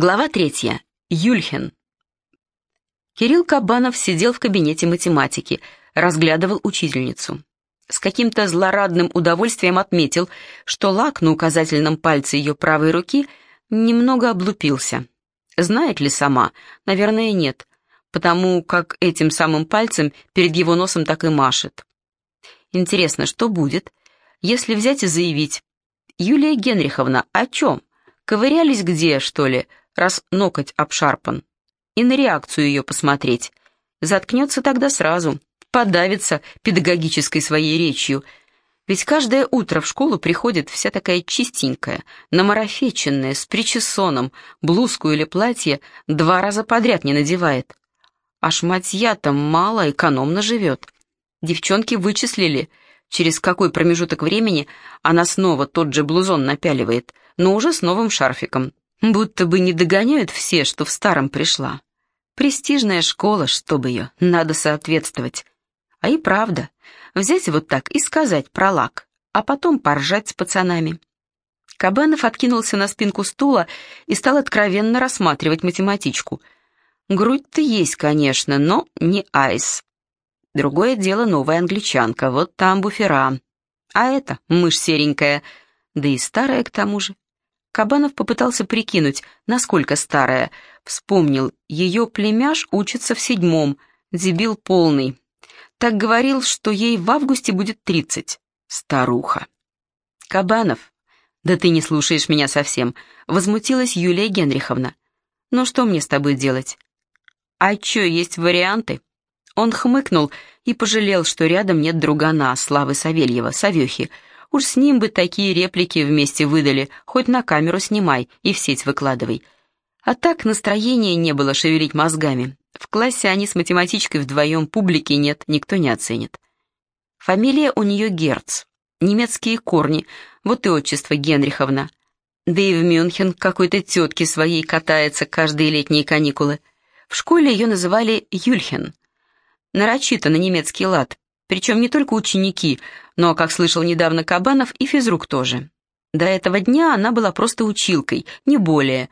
Глава третья. Юльхен. Кирилл Кабанов сидел в кабинете математики, разглядывал учительницу. С каким-то злорадным удовольствием отметил, что лак на указательном пальце ее правой руки немного облупился. Знает ли сама? Наверное, нет, потому как этим самым пальцем перед его носом так и машет. Интересно, что будет, если взять и заявить «Юлия Генриховна, о чем? Ковырялись где, что ли?» Раз ноготь обшарпан. И на реакцию ее посмотреть. Заткнется тогда сразу, подавится педагогической своей речью. Ведь каждое утро в школу приходит вся такая чистенькая, намарафеченная, с причесоном, блузку или платье два раза подряд не надевает. А шматья-то мало, экономно живет. Девчонки вычислили, через какой промежуток времени она снова тот же блузон напяливает, но уже с новым шарфиком. Будто бы не догоняют все, что в старом пришла. Престижная школа, чтобы ее, надо соответствовать. А и правда, взять вот так и сказать про лак, а потом поржать с пацанами. Кабанов откинулся на спинку стула и стал откровенно рассматривать математичку. Грудь-то есть, конечно, но не айс. Другое дело новая англичанка, вот там буфера. А это мышь серенькая, да и старая к тому же. Кабанов попытался прикинуть, насколько старая. Вспомнил, ее племяш учится в седьмом, дебил полный. Так говорил, что ей в августе будет тридцать. Старуха. Кабанов, да ты не слушаешь меня совсем, возмутилась Юлия Генриховна. Ну что мне с тобой делать? А чё, есть варианты? Он хмыкнул и пожалел, что рядом нет другана Славы Савельева, Савёхи, Уж с ним бы такие реплики вместе выдали, хоть на камеру снимай и в сеть выкладывай. А так настроения не было шевелить мозгами. В классе они с математичкой вдвоем, публики нет, никто не оценит. Фамилия у нее Герц, немецкие корни, вот и отчество Генриховна. Да и в Мюнхен какой-то тетки своей катается каждые летние каникулы. В школе ее называли Юльхен. Нарочито на немецкий лад, причем не только ученики, но, как слышал недавно Кабанов, и физрук тоже. До этого дня она была просто училкой, не более.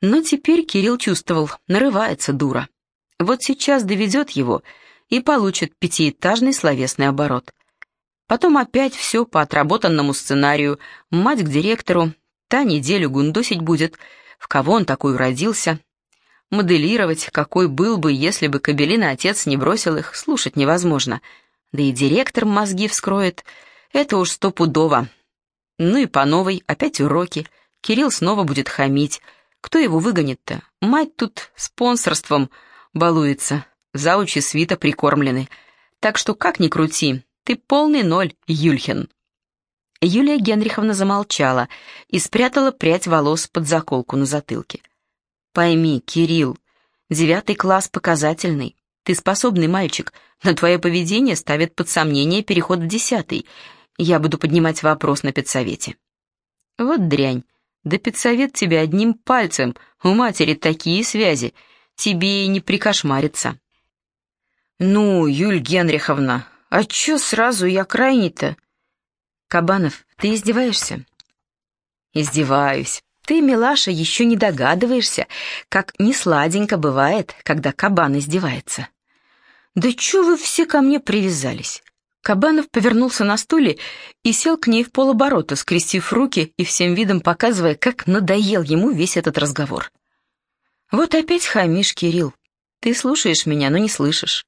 Но теперь Кирилл чувствовал, нарывается дура. Вот сейчас доведет его и получит пятиэтажный словесный оборот. Потом опять все по отработанному сценарию. Мать к директору, та неделю гундосить будет, в кого он такой родился. Моделировать, какой был бы, если бы Кабелина отец не бросил их, слушать невозможно — да и директор мозги вскроет, это уж стопудово. Ну и по новой, опять уроки, Кирилл снова будет хамить. Кто его выгонит-то? Мать тут спонсорством балуется, заучи свита прикормлены. Так что как ни крути, ты полный ноль, Юльхин. Юлия Генриховна замолчала и спрятала прядь волос под заколку на затылке. «Пойми, Кирилл, девятый класс показательный. Ты способный мальчик, но твое поведение ставит под сомнение переход в десятый. Я буду поднимать вопрос на педсовете». «Вот дрянь. Да педсовет тебе одним пальцем. У матери такие связи. Тебе и не прикошмарится». «Ну, Юль Генриховна, а чё сразу я крайний-то?» «Кабанов, ты издеваешься?» «Издеваюсь. Ты, милаша, еще не догадываешься, как несладенько бывает, когда кабан издевается». «Да чё вы все ко мне привязались?» Кабанов повернулся на стуле и сел к ней в полоборота, скрестив руки и всем видом показывая, как надоел ему весь этот разговор. «Вот опять хамишь, Кирилл. Ты слушаешь меня, но не слышишь.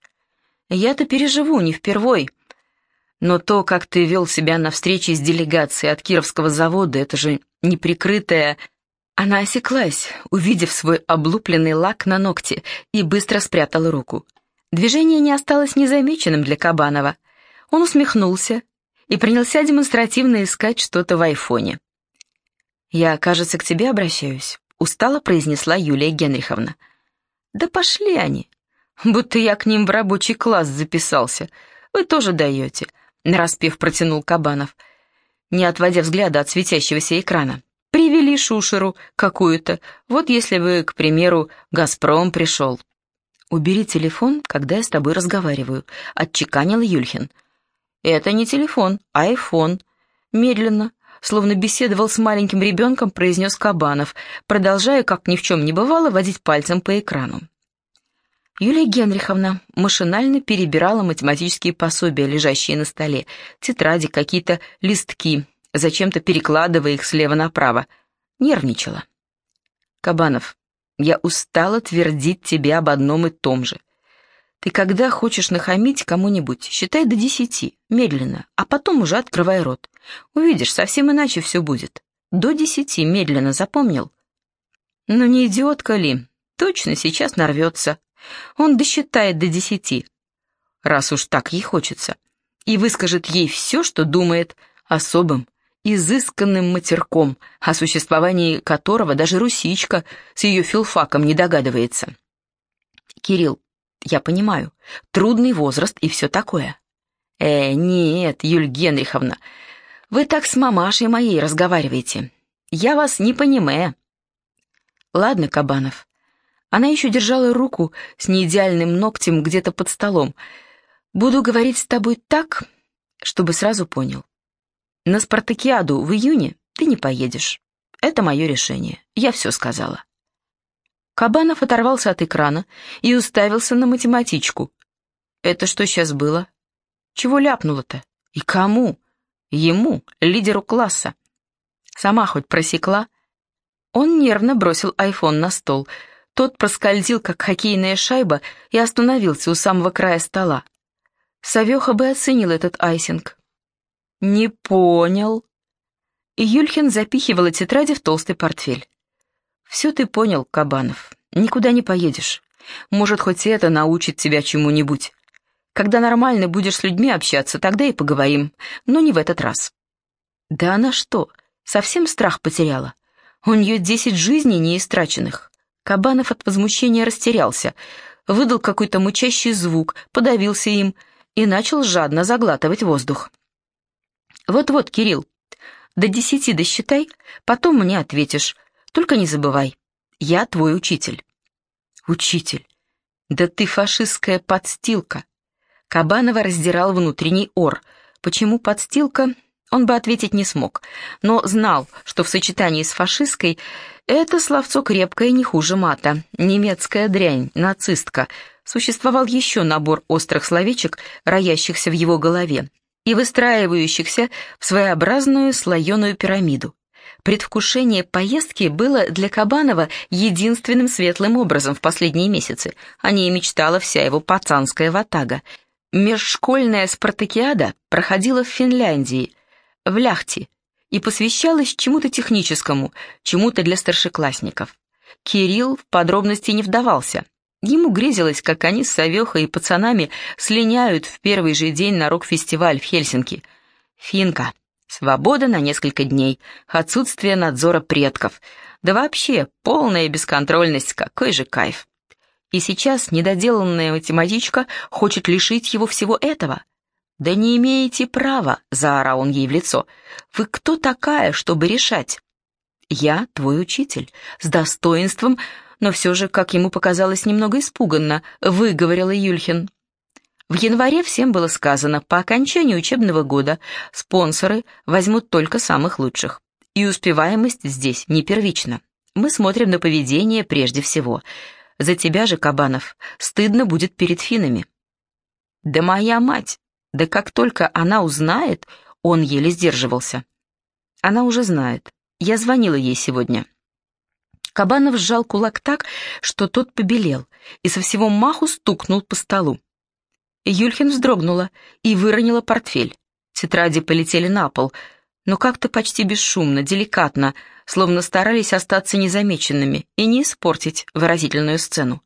Я-то переживу, не впервой. Но то, как ты вел себя на встрече с делегацией от Кировского завода, это же неприкрытая...» Она осеклась, увидев свой облупленный лак на ногте, и быстро спрятала руку. Движение не осталось незамеченным для Кабанова. Он усмехнулся и принялся демонстративно искать что-то в айфоне. «Я, кажется, к тебе обращаюсь», — устало произнесла Юлия Генриховна. «Да пошли они. Будто я к ним в рабочий класс записался. Вы тоже даете», — нараспев протянул Кабанов, не отводя взгляда от светящегося экрана. «Привели шушеру какую-то. Вот если бы, к примеру, «Газпром» пришел». «Убери телефон, когда я с тобой разговариваю», — отчеканил Юльхин. «Это не телефон, а айфон. Медленно, словно беседовал с маленьким ребенком, произнес Кабанов, продолжая, как ни в чем не бывало, водить пальцем по экрану. Юлия Генриховна машинально перебирала математические пособия, лежащие на столе, тетради, какие-то листки, зачем-то перекладывая их слева направо. Нервничала. «Кабанов, я устала твердить тебе об одном и том же. Ты когда хочешь нахамить кому-нибудь, считай до десяти, медленно, а потом уже открывай рот. Увидишь, совсем иначе все будет. До десяти, медленно, запомнил? Ну не идиотка ли? Точно сейчас нарвется. Он досчитает до десяти, раз уж так ей хочется, и выскажет ей все, что думает особым, изысканным матерком, о существовании которого даже русичка с ее филфаком не догадывается. Кирилл, я понимаю, трудный возраст и все такое. Э, нет, Юль Генриховна, вы так с мамашей моей разговариваете. Я вас не понимаю. Ладно, Кабанов, она еще держала руку с неидеальным ногтем где-то под столом. «Буду говорить с тобой так, чтобы сразу понял. На спартакиаду в июне ты не поедешь. Это мое решение. Я все сказала». Кабанов оторвался от экрана и уставился на математичку. «Это что сейчас было? Чего ляпнуло-то? И кому? Ему, лидеру класса. Сама хоть просекла?» Он нервно бросил айфон на стол — тот проскользил, как хоккейная шайба, и остановился у самого края стола. Савеха бы оценил этот айсинг. «Не понял». И Юльхин запихивала тетради в толстый портфель. «Все ты понял, Кабанов. Никуда не поедешь. Может, хоть это научит тебя чему-нибудь. Когда нормально будешь с людьми общаться, тогда и поговорим, но не в этот раз». «Да она что, совсем страх потеряла? У нее десять жизней неистраченных. Кабанов от возмущения растерялся, выдал какой-то мучащий звук, подавился им и начал жадно заглатывать воздух. «Вот-вот, Кирилл, до десяти досчитай, потом мне ответишь. Только не забывай, я твой учитель». «Учитель? Да ты фашистская подстилка!» Кабанова раздирал внутренний ор. Почему подстилка, он бы ответить не смог, но знал, что в сочетании с фашистской это словцо крепкое не хуже мата. Немецкая дрянь, нацистка. Существовал еще набор острых словечек, роящихся в его голове и выстраивающихся в своеобразную слоеную пирамиду. Предвкушение поездки было для Кабанова единственным светлым образом в последние месяцы. О ней мечтала вся его пацанская ватага. Межшкольная спартакиада проходила в Финляндии, в Ляхте, и посвящалась чему-то техническому, чему-то для старшеклассников. Кирилл в подробности не вдавался. Ему грезилось, как они с Савехой и пацанами слиняют в первый же день на рок-фестиваль в Хельсинки. Финка. Свобода на несколько дней, отсутствие надзора предков. Да вообще, полная бесконтрольность, какой же кайф. И сейчас недоделанная математичка хочет лишить его всего этого — «Да не имеете права!» — заорал он ей в лицо. «Вы кто такая, чтобы решать?» «Я твой учитель», — с достоинством, но все же, как ему показалось, немного испуганно, выговорила Юльхин. В январе всем было сказано, по окончании учебного года спонсоры возьмут только самых лучших. И успеваемость здесь не первична. Мы смотрим на поведение прежде всего. За тебя же, Кабанов, стыдно будет перед финами. «Да моя мать!» Да как только она узнает, он еле сдерживался. Она уже знает. Я звонила ей сегодня. Кабанов сжал кулак так, что тот побелел, и со всего маху стукнул по столу. Юльхин вздрогнула и выронила портфель. Тетради полетели на пол, но как-то почти бесшумно, деликатно, словно старались остаться незамеченными и не испортить выразительную сцену.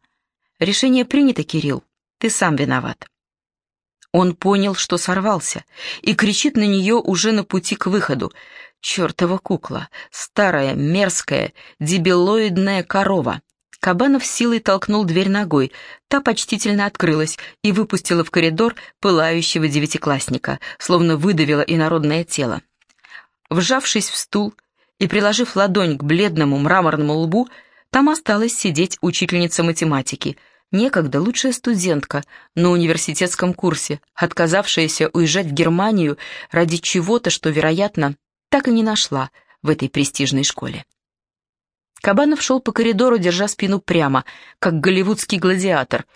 «Решение принято, Кирилл. Ты сам виноват». Он понял, что сорвался, и кричит на нее уже на пути к выходу. Чертова кукла, старая, мерзкая, дебилоидная корова. Кабанов силой толкнул дверь ногой, та почтительно открылась и выпустила в коридор пылающего девятиклассника, словно выдавила инородное тело. Вжавшись в стул и приложив ладонь к бледному мраморному лбу, там осталась сидеть учительница математики — некогда лучшая студентка на университетском курсе, отказавшаяся уезжать в Германию ради чего-то, что, вероятно, так и не нашла в этой престижной школе. Кабанов шел по коридору, держа спину прямо, как голливудский гладиатор,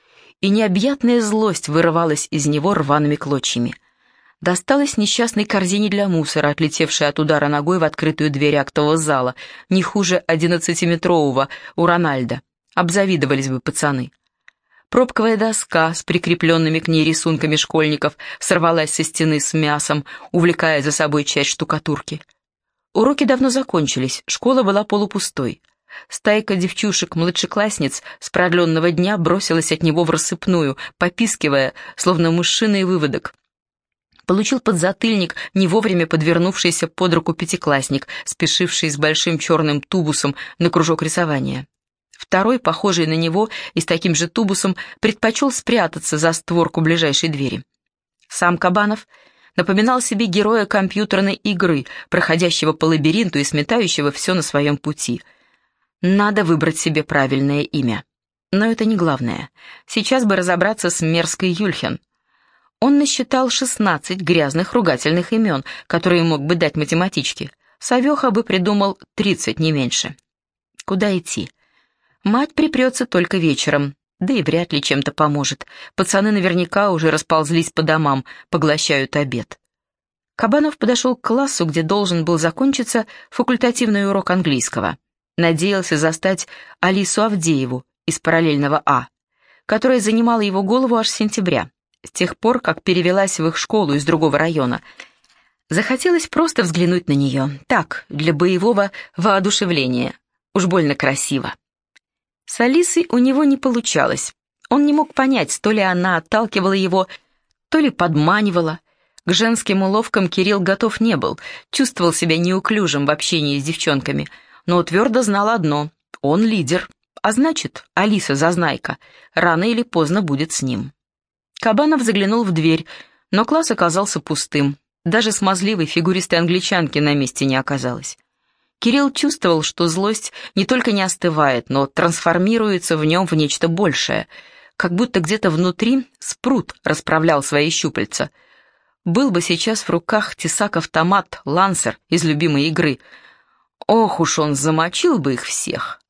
и необъятная злость вырывалась из него рваными клочьями. Досталась несчастной корзине для мусора, отлетевшей от удара ногой в открытую дверь актового зала, не хуже одиннадцатиметрового у Рональда. Обзавидовались бы пацаны. Пробковая доска с прикрепленными к ней рисунками школьников сорвалась со стены с мясом, увлекая за собой часть штукатурки. Уроки давно закончились, школа была полупустой. Стайка девчушек-младшеклассниц с продленного дня бросилась от него в рассыпную, попискивая, словно мышиный выводок. Получил подзатыльник не вовремя подвернувшийся под руку пятиклассник, спешивший с большим черным тубусом на кружок рисования. Второй, похожий на него и с таким же тубусом, предпочел спрятаться за створку ближайшей двери. Сам Кабанов напоминал себе героя компьютерной игры, проходящего по лабиринту и сметающего все на своем пути. Надо выбрать себе правильное имя. Но это не главное. Сейчас бы разобраться с мерзкой Юльхен. Он насчитал 16 грязных ругательных имен, которые мог бы дать математичке. Савеха бы придумал 30, не меньше. Куда идти? Мать припрется только вечером, да и вряд ли чем-то поможет. Пацаны наверняка уже расползлись по домам, поглощают обед. Кабанов подошел к классу, где должен был закончиться факультативный урок английского. Надеялся застать Алису Авдееву из параллельного А, которая занимала его голову аж с сентября, с тех пор, как перевелась в их школу из другого района. Захотелось просто взглянуть на нее, так, для боевого воодушевления. Уж больно красиво. С Алисой у него не получалось. Он не мог понять, то ли она отталкивала его, то ли подманивала. К женским уловкам Кирилл готов не был, чувствовал себя неуклюжим в общении с девчонками, но твердо знал одно — он лидер, а значит, Алиса Зазнайка рано или поздно будет с ним. Кабанов заглянул в дверь, но класс оказался пустым. Даже смазливой фигуристой англичанки на месте не оказалось. Кирилл чувствовал, что злость не только не остывает, но трансформируется в нем в нечто большее, как будто где-то внутри спрут расправлял свои щупальца. Был бы сейчас в руках тесак-автомат, лансер из любимой игры. Ох уж он замочил бы их всех.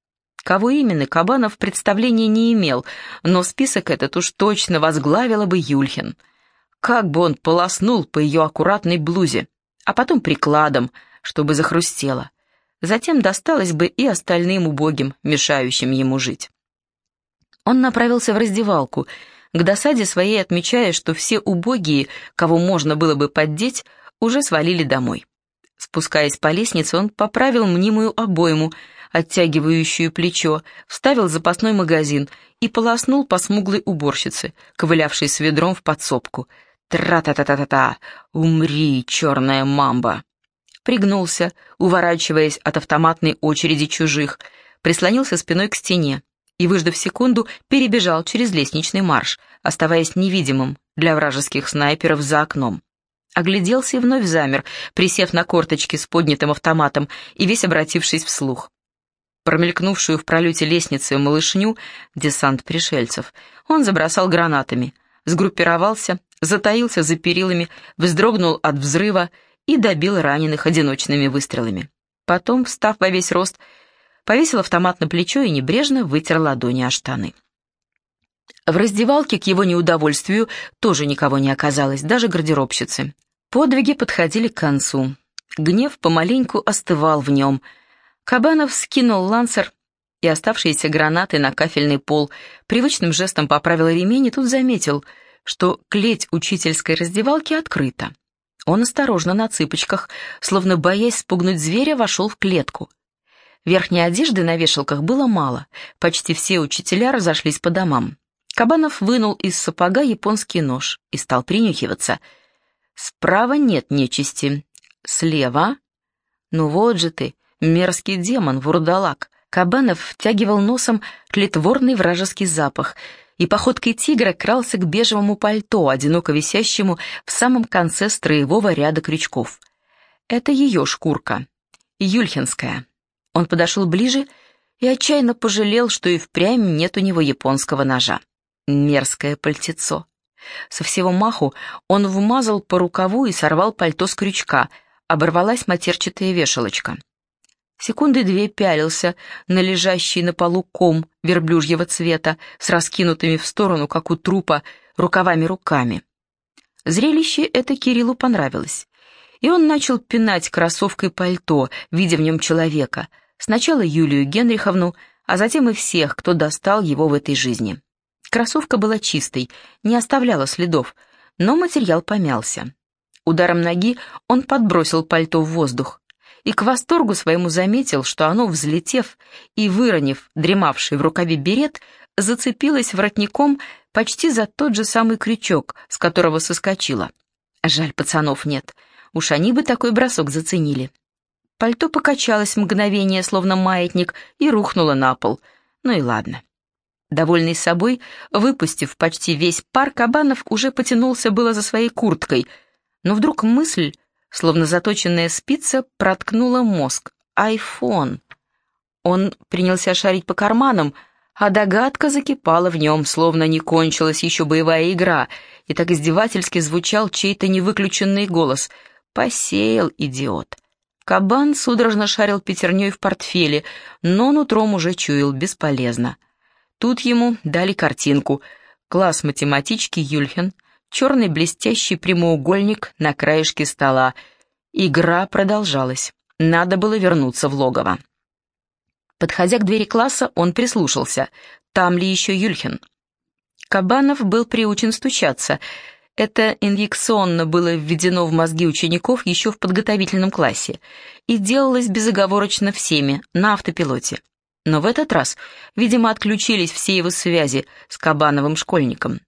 Кого именно, Кабанов представления не имел, но список этот уж точно возглавила бы Юльхин. Как бы он полоснул по ее аккуратной блузе, а потом прикладом, чтобы захрустело затем досталось бы и остальным убогим, мешающим ему жить. Он направился в раздевалку, к досаде своей отмечая, что все убогие, кого можно было бы поддеть, уже свалили домой. Спускаясь по лестнице, он поправил мнимую обойму, оттягивающую плечо, вставил запасной магазин и полоснул по смуглой уборщице, ковылявшей с ведром в подсобку. «Тра-та-та-та-та-та! Умри, черная мамба!» Пригнулся, уворачиваясь от автоматной очереди чужих, прислонился спиной к стене и, выждав секунду, перебежал через лестничный марш, оставаясь невидимым для вражеских снайперов за окном. Огляделся и вновь замер, присев на корточки с поднятым автоматом и весь обратившись вслух. Промелькнувшую в пролете лестницы малышню, десант пришельцев, он забросал гранатами, сгруппировался, затаился за перилами, вздрогнул от взрыва и добил раненых одиночными выстрелами. Потом, встав во весь рост, повесил автомат на плечо и небрежно вытер ладони о штаны. В раздевалке к его неудовольствию тоже никого не оказалось, даже гардеробщицы. Подвиги подходили к концу. Гнев помаленьку остывал в нем. Кабанов скинул лансер и оставшиеся гранаты на кафельный пол, привычным жестом поправил ремень и тут заметил, что клеть учительской раздевалки открыта. Он осторожно на цыпочках, словно боясь спугнуть зверя, вошел в клетку. Верхней одежды на вешалках было мало, почти все учителя разошлись по домам. Кабанов вынул из сапога японский нож и стал принюхиваться. Справа нет нечисти. Слева? Ну вот же ты, мерзкий демон, вурдалак. Кабанов втягивал носом тлетворный вражеский запах — и походкой тигра крался к бежевому пальто, одиноко висящему в самом конце строевого ряда крючков. Это ее шкурка, юльхинская. Он подошел ближе и отчаянно пожалел, что и впрямь нет у него японского ножа. Мерзкое пальтецо. Со всего маху он вмазал по рукаву и сорвал пальто с крючка, оборвалась матерчатая вешалочка. Секунды две пялился на лежащий на полу ком верблюжьего цвета с раскинутыми в сторону, как у трупа, рукавами руками. Зрелище это Кириллу понравилось, и он начал пинать кроссовкой пальто, видя в нем человека, сначала Юлию Генриховну, а затем и всех, кто достал его в этой жизни. Кроссовка была чистой, не оставляла следов, но материал помялся. Ударом ноги он подбросил пальто в воздух и к восторгу своему заметил, что оно, взлетев и выронив дремавший в рукаве берет, зацепилось воротником почти за тот же самый крючок, с которого соскочило. Жаль, пацанов нет, уж они бы такой бросок заценили. Пальто покачалось мгновение, словно маятник, и рухнуло на пол. Ну и ладно. Довольный собой, выпустив почти весь пар, Кабанов уже потянулся было за своей курткой, но вдруг мысль, словно заточенная спица, проткнула мозг. «Айфон!» Он принялся шарить по карманам, а догадка закипала в нем, словно не кончилась еще боевая игра, и так издевательски звучал чей-то невыключенный голос. «Посеял, идиот!» Кабан судорожно шарил пятерней в портфеле, но нутром уже чуял бесполезно. Тут ему дали картинку. Класс математички Юльхен, черный блестящий прямоугольник на краешке стола. Игра продолжалась. Надо было вернуться в логово. Подходя к двери класса, он прислушался. Там ли еще Юльхен? Кабанов был приучен стучаться. Это инъекционно было введено в мозги учеников еще в подготовительном классе и делалось безоговорочно всеми, на автопилоте. Но в этот раз, видимо, отключились все его связи с Кабановым школьником.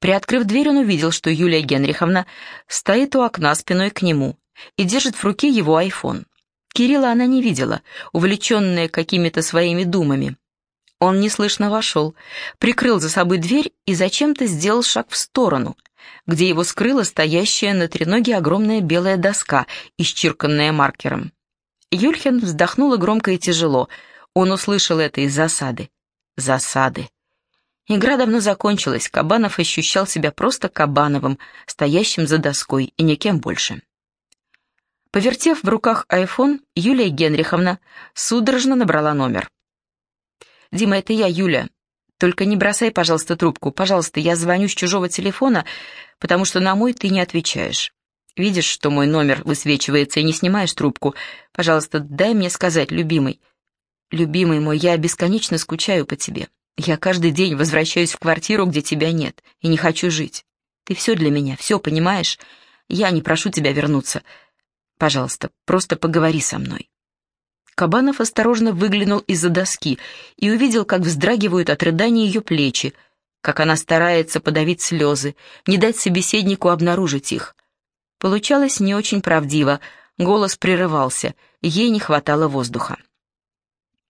Приоткрыв дверь, он увидел, что Юлия Генриховна стоит у окна спиной к нему и держит в руке его айфон. Кирилла она не видела, увлеченная какими-то своими думами. Он неслышно вошел, прикрыл за собой дверь и зачем-то сделал шаг в сторону, где его скрыла стоящая на треноге огромная белая доска, исчирканная маркером. Юльхин вздохнула громко и тяжело — он услышал это из засады. Засады. Игра давно закончилась, Кабанов ощущал себя просто Кабановым, стоящим за доской и никем больше. Повертев в руках айфон, Юлия Генриховна судорожно набрала номер. «Дима, это я, Юля. Только не бросай, пожалуйста, трубку. Пожалуйста, я звоню с чужого телефона, потому что на мой ты не отвечаешь. Видишь, что мой номер высвечивается и не снимаешь трубку? Пожалуйста, дай мне сказать, любимый. «Любимый мой, я бесконечно скучаю по тебе. Я каждый день возвращаюсь в квартиру, где тебя нет, и не хочу жить. Ты все для меня, все, понимаешь? Я не прошу тебя вернуться. Пожалуйста, просто поговори со мной». Кабанов осторожно выглянул из-за доски и увидел, как вздрагивают от рыдания ее плечи, как она старается подавить слезы, не дать собеседнику обнаружить их. Получалось не очень правдиво, голос прерывался, ей не хватало воздуха.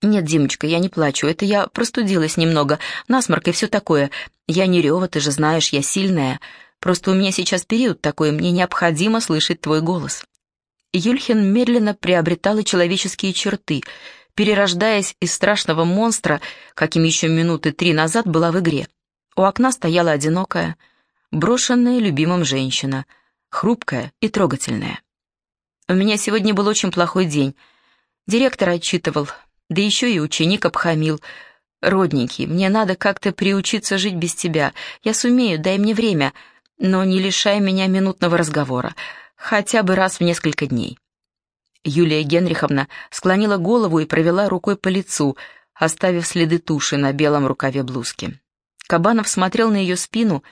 «Нет, Димочка, я не плачу, это я простудилась немного, насморк и все такое. Я не рева, ты же знаешь, я сильная. Просто у меня сейчас период такой, мне необходимо слышать твой голос». Юльхин медленно приобретала человеческие черты, перерождаясь из страшного монстра, каким еще минуты три назад была в игре. У окна стояла одинокая, брошенная любимым женщина, хрупкая и трогательная. «У меня сегодня был очень плохой день. Директор отчитывал, да еще и ученик обхамил. Родненький, мне надо как-то приучиться жить без тебя. Я сумею, дай мне время, но не лишай меня минутного разговора. Хотя бы раз в несколько дней». Юлия Генриховна склонила голову и провела рукой по лицу, оставив следы туши на белом рукаве блузки. Кабанов смотрел на ее спину,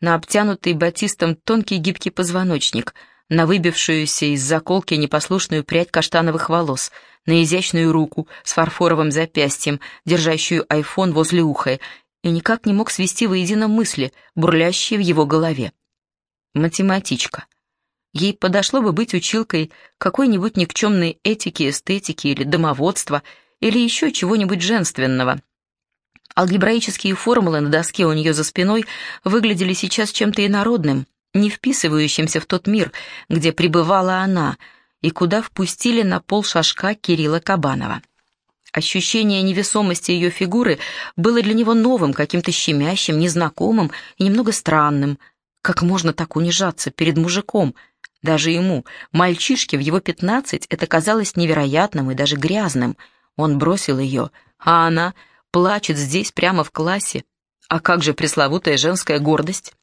на обтянутый батистом тонкий гибкий позвоночник, на выбившуюся из заколки непослушную прядь каштановых волос — на изящную руку с фарфоровым запястьем, держащую айфон возле уха, и никак не мог свести воедино мысли, бурлящие в его голове. Математичка. Ей подошло бы быть училкой какой-нибудь никчемной этики, эстетики или домоводства, или еще чего-нибудь женственного. Алгебраические формулы на доске у нее за спиной выглядели сейчас чем-то инородным, не вписывающимся в тот мир, где пребывала она — и куда впустили на пол шажка Кирилла Кабанова. Ощущение невесомости ее фигуры было для него новым, каким-то щемящим, незнакомым и немного странным. Как можно так унижаться перед мужиком? Даже ему, мальчишке в его пятнадцать, это казалось невероятным и даже грязным. Он бросил ее, а она плачет здесь, прямо в классе. А как же пресловутая женская гордость?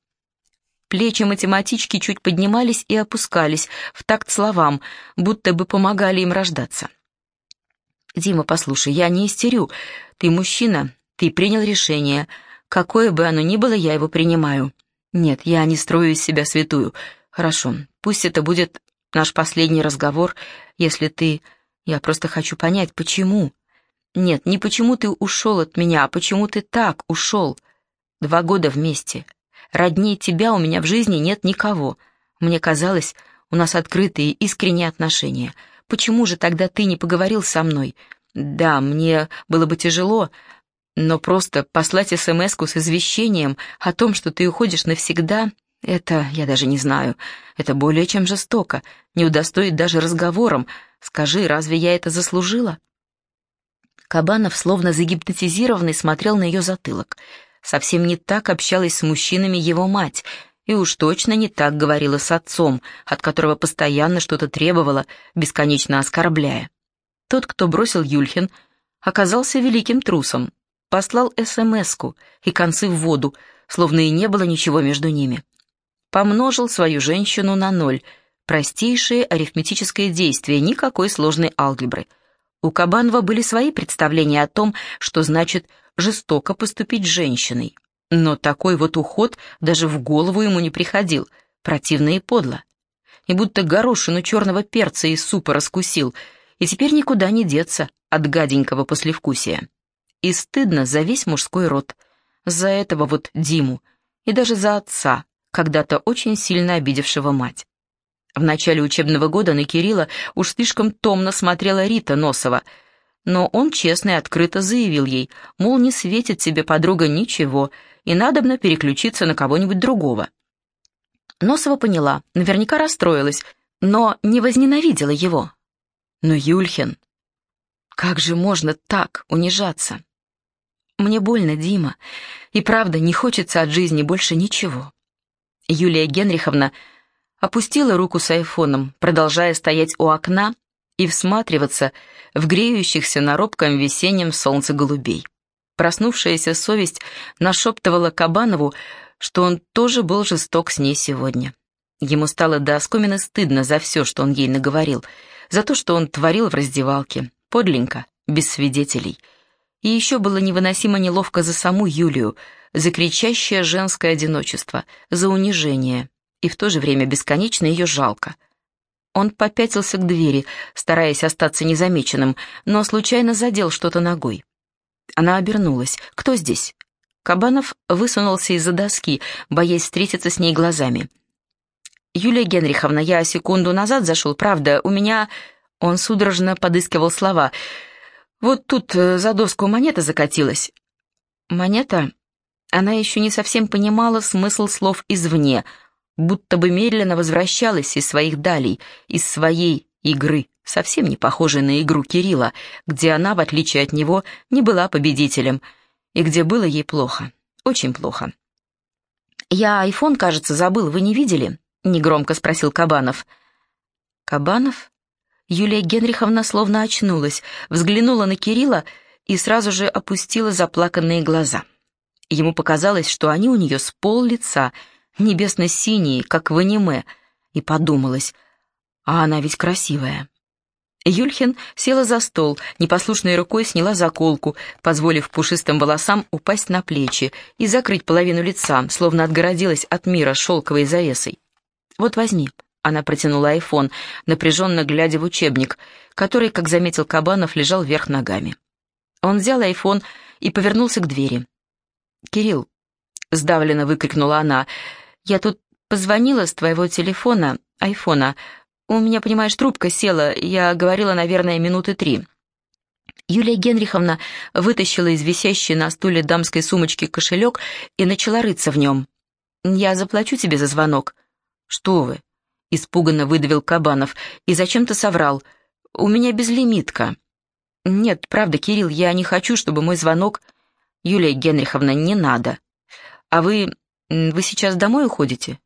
Плечи математички чуть поднимались и опускались в такт словам, будто бы помогали им рождаться. «Дима, послушай, я не истерю. Ты мужчина, ты принял решение. Какое бы оно ни было, я его принимаю. Нет, я не строю из себя святую. Хорошо, пусть это будет наш последний разговор, если ты... Я просто хочу понять, почему. Нет, не почему ты ушел от меня, а почему ты так ушел. Два года вместе. Роднее тебя у меня в жизни нет никого. Мне казалось, у нас открытые, искренние отношения. Почему же тогда ты не поговорил со мной? Да, мне было бы тяжело, но просто послать смс с извещением о том, что ты уходишь навсегда, это, я даже не знаю, это более чем жестоко, не удостоит даже разговором. Скажи, разве я это заслужила?» Кабанов, словно загипнотизированный, смотрел на ее затылок. Совсем не так общалась с мужчинами его мать, и уж точно не так говорила с отцом, от которого постоянно что-то требовала, бесконечно оскорбляя. Тот, кто бросил Юльхин, оказался великим трусом, послал СМС-ку и концы в воду, словно и не было ничего между ними. Помножил свою женщину на ноль, простейшее арифметическое действие, никакой сложной алгебры. У Кабанова были свои представления о том, что значит жестоко поступить с женщиной. Но такой вот уход даже в голову ему не приходил, противно и подло. И будто горошину черного перца из супа раскусил, и теперь никуда не деться от гаденького послевкусия. И стыдно за весь мужской род. За этого вот Диму. И даже за отца, когда-то очень сильно обидевшего мать. В начале учебного года на Кирилла уж слишком томно смотрела Рита Носова, но он честно и открыто заявил ей, мол, не светит тебе подруга ничего, и надобно переключиться на кого-нибудь другого. Носова поняла, наверняка расстроилась, но не возненавидела его. Но Юльхин... Как же можно так унижаться? Мне больно, Дима, и правда не хочется от жизни больше ничего. Юлия Генриховна опустила руку с айфоном, продолжая стоять у окна и всматриваться в греющихся на робком весеннем солнце голубей. Проснувшаяся совесть нашептывала Кабанову, что он тоже был жесток с ней сегодня. Ему стало до оскомины стыдно за все, что он ей наговорил, за то, что он творил в раздевалке, подленько, без свидетелей — и еще было невыносимо неловко за саму Юлию, за кричащее женское одиночество, за унижение, и в то же время бесконечно ее жалко. Он попятился к двери, стараясь остаться незамеченным, но случайно задел что-то ногой. Она обернулась. «Кто здесь?» Кабанов высунулся из-за доски, боясь встретиться с ней глазами. «Юлия Генриховна, я секунду назад зашел, правда, у меня...» Он судорожно подыскивал слова — вот тут э, за доску монета закатилась. Монета? Она еще не совсем понимала смысл слов извне, будто бы медленно возвращалась из своих далей, из своей игры, совсем не похожей на игру Кирилла, где она, в отличие от него, не была победителем, и где было ей плохо, очень плохо. «Я айфон, кажется, забыл, вы не видели?» — негромко спросил Кабанов. «Кабанов?» Юлия Генриховна словно очнулась, взглянула на Кирилла и сразу же опустила заплаканные глаза. Ему показалось, что они у нее с пол лица, небесно-синие, как в аниме, и подумалось, а она ведь красивая. Юльхин села за стол, непослушной рукой сняла заколку, позволив пушистым волосам упасть на плечи и закрыть половину лица, словно отгородилась от мира шелковой завесой. «Вот возьми», она протянула айфон, напряженно глядя в учебник, который, как заметил Кабанов, лежал вверх ногами. Он взял айфон и повернулся к двери. «Кирилл», — сдавленно выкрикнула она, — «я тут позвонила с твоего телефона, айфона. У меня, понимаешь, трубка села, я говорила, наверное, минуты три». Юлия Генриховна вытащила из висящей на стуле дамской сумочки кошелек и начала рыться в нем. «Я заплачу тебе за звонок». «Что вы? Испуганно выдавил Кабанов и зачем-то соврал. «У меня безлимитка». «Нет, правда, Кирилл, я не хочу, чтобы мой звонок...» «Юлия Генриховна, не надо. А вы... вы сейчас домой уходите?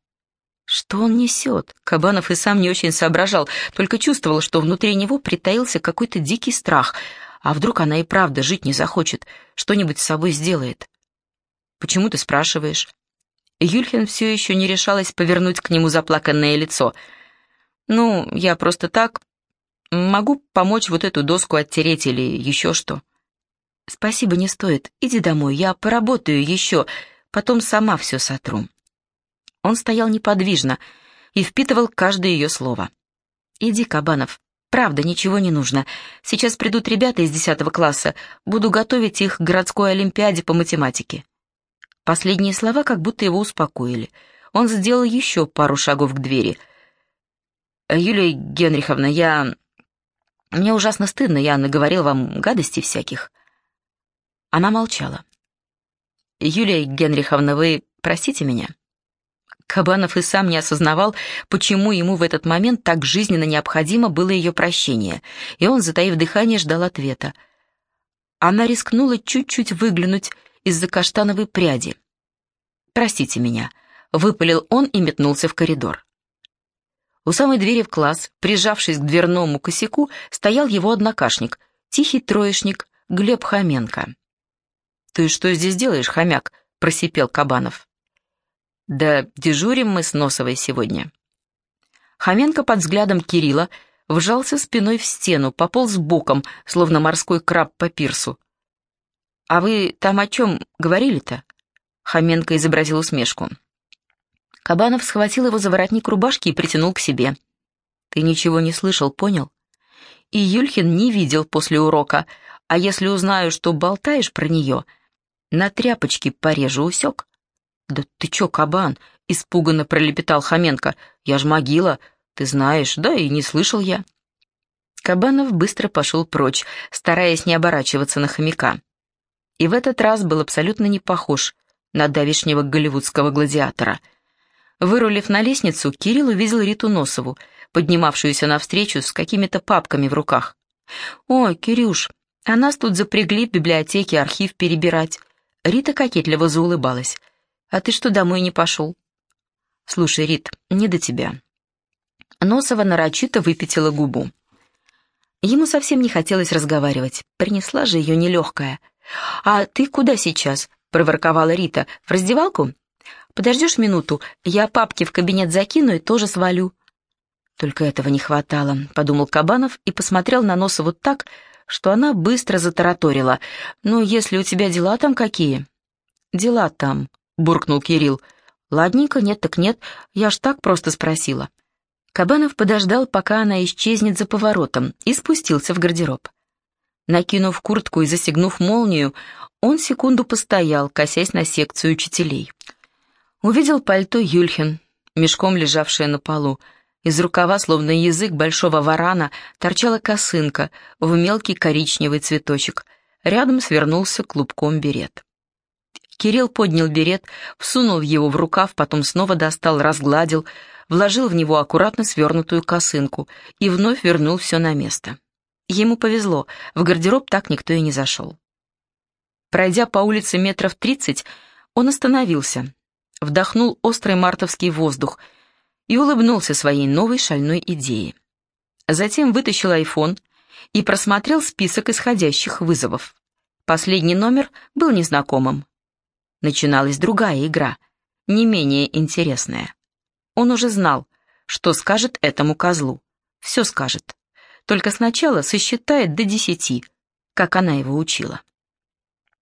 Что он несет? Кабанов и сам не очень соображал, только чувствовал, что внутри него притаился какой-то дикий страх. А вдруг она и правда жить не захочет, что-нибудь с собой сделает? «Почему ты спрашиваешь?» Юльхин все еще не решалась повернуть к нему заплаканное лицо. «Ну, я просто так. Могу помочь вот эту доску оттереть или еще что». «Спасибо, не стоит. Иди домой, я поработаю еще, потом сама все сотру». Он стоял неподвижно и впитывал каждое ее слово. «Иди, Кабанов, правда, ничего не нужно. Сейчас придут ребята из десятого класса, буду готовить их к городской олимпиаде по математике». Последние слова как будто его успокоили. Он сделал еще пару шагов к двери. «Юлия Генриховна, я... Мне ужасно стыдно, я наговорил вам гадостей всяких». Она молчала. «Юлия Генриховна, вы простите меня?» Кабанов и сам не осознавал, почему ему в этот момент так жизненно необходимо было ее прощение, и он, затаив дыхание, ждал ответа. Она рискнула чуть-чуть выглянуть из-за каштановой пряди. «Простите меня», — выпалил он и метнулся в коридор. У самой двери в класс, прижавшись к дверному косяку, стоял его однокашник, тихий троечник Глеб Хоменко. «Ты что здесь делаешь, хомяк?» — просипел Кабанов. «Да дежурим мы с Носовой сегодня». Хоменко под взглядом Кирилла вжался спиной в стену, пополз боком, словно морской краб по пирсу. «А вы там о чем говорили-то?» Хоменко изобразил усмешку. Кабанов схватил его за воротник рубашки и притянул к себе. «Ты ничего не слышал, понял? И Юльхин не видел после урока, а если узнаю, что болтаешь про нее, на тряпочки порежу, усек?» «Да ты чё, кабан?» — испуганно пролепетал Хоменко. «Я ж могила, ты знаешь, да и не слышал я». Кабанов быстро пошел прочь, стараясь не оборачиваться на хомяка. И в этот раз был абсолютно не похож на давишнего голливудского гладиатора. Вырулив на лестницу, Кирилл увидел Риту Носову, поднимавшуюся навстречу с какими-то папками в руках. «О, Кирюш, а нас тут запрягли в библиотеке архив перебирать». Рита кокетливо заулыбалась. «А ты что, домой не пошел?» «Слушай, Рит, не до тебя». Носова нарочито выпятила губу. Ему совсем не хотелось разговаривать. Принесла же ее нелегкая. «А ты куда сейчас?» — проворковала Рита. «В раздевалку?» «Подождешь минуту, я папки в кабинет закину и тоже свалю». Только этого не хватало, подумал Кабанов и посмотрел на Носову так, что она быстро затараторила. «Ну, если у тебя дела там какие?» «Дела там», — буркнул Кирилл. «Ладненько, нет так нет, я ж так просто спросила». Кабанов подождал, пока она исчезнет за поворотом, и спустился в гардероб. Накинув куртку и застегнув молнию, он секунду постоял, косясь на секцию учителей. Увидел пальто Юльхин, мешком лежавшее на полу, из рукава, словно язык большого варана, торчала косынка в мелкий коричневый цветочек. Рядом свернулся клубком берет. Кирилл поднял берет, всунул его в рукав, потом снова достал, разгладил, вложил в него аккуратно свернутую косынку и вновь вернул все на место. Ему повезло, в гардероб так никто и не зашел. Пройдя по улице метров тридцать, он остановился, вдохнул острый мартовский воздух — и улыбнулся своей новой шальной идее. Затем вытащил айфон и просмотрел список исходящих вызовов. Последний номер был незнакомым. Начиналась другая игра, не менее интересная. Он уже знал, что скажет этому козлу. Все скажет. Только сначала сосчитает до десяти, как она его учила.